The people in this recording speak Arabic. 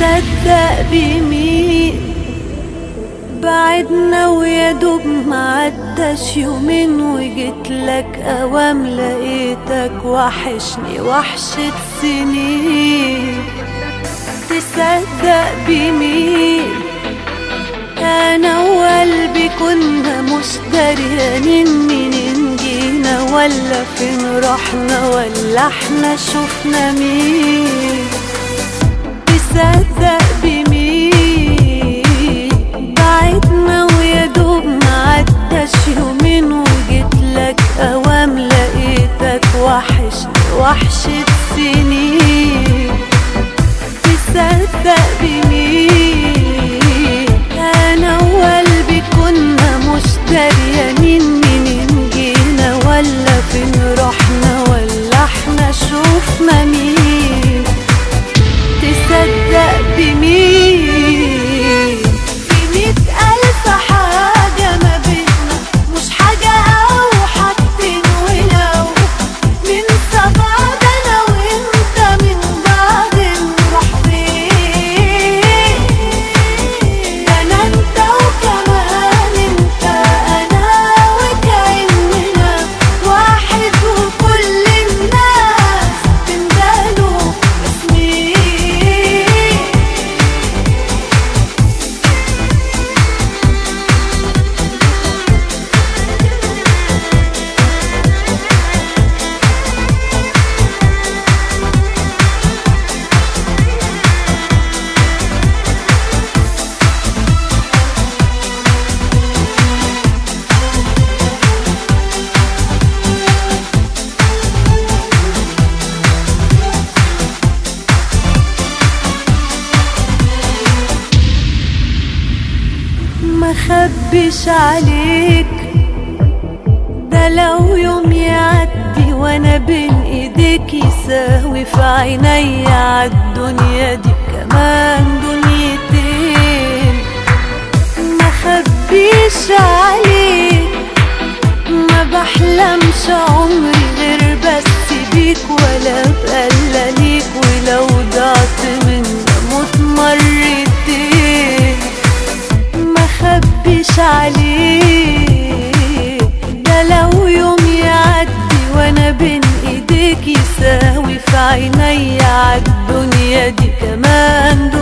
تصدق بمين؟ بعدنا ويا دوب معداش يومين وجيت لك أوام لقيتك وحشني وحشة سنين. تصدق بمين؟ أنا وقلبي كنا مش دريانين منين جينا ولا فين رحنا ولا إحنا شفنا مين. تصدق وحشني خبش عليك. ده لو يوم يعدي وأنا بين إيديك يساوي في عيني عالدنيا دي كمان دنيتين. ما خبيش عليك ما بحلمش عمري. عليك ده لو يوم يعدي وأنا بين إيديك يساوي في عيني عالدنيا دي كمان دنيتين